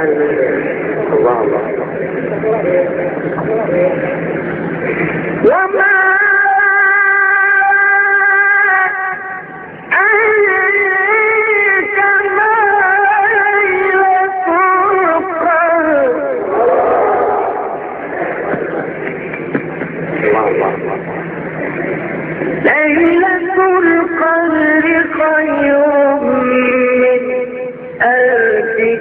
الله الله وما ليلة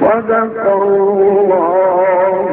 صدق الله